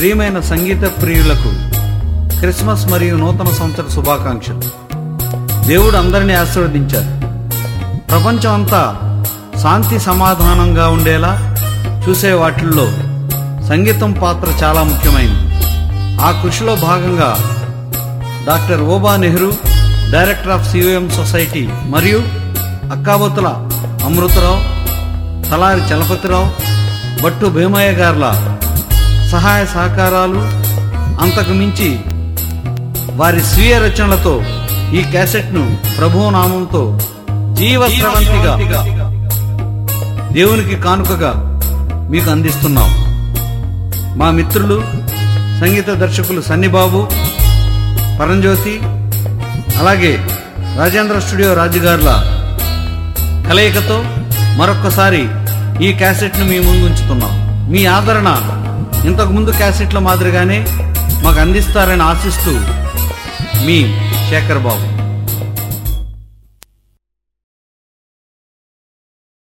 ప్రియమైన సంగీత ప్రియులకు క్రిస్మస్ మరియు నూతన సంవత్సర శుభాకాంక్షలు. దేవుడు అందరినీ ఆశీర్వదించారు ప్రపంచం అంతా శాంతి సమాధానంగా ఉండేలా చూసే వాటిల్లో సంగీతం పాత్ర చాలా ముఖ్యమైనది. ఆ కృషిలో భాగంగా doctor ఓబా Nehru director of COM society మరియు అక్కాబొత్తుల అమృతరావు తలారి చలపతిరావు భట్టు భీమయ్య గార్ల సహాయ సహకారాలు అంతకు మించి వారి స్వీయ రచనలతో ఈ క్యాసెట్ను ప్రభునామంతో జీవస్రవంతిగా దేవునికి కానుకగా మీకు అందిస్తున్నాం. మా మిత్రులు సంగీత దర్శకులు సన్నిబాబు పరంజ్యోతి అలాగే రాజేంద్ర స్టూడియో రాజుగారుల కలయికతో మరొక్కసారి ఈ క్యాసెట్ను మీ ముందు ఉంచుతున్నాం. మీ ఆదరణ ఇంతకు ముందు క్యాసెట్ల మాదిరిగానే మాకు అందిస్తారని ఆశిస్తూ మీ శేఖర్ బాబు.